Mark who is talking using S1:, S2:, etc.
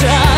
S1: shine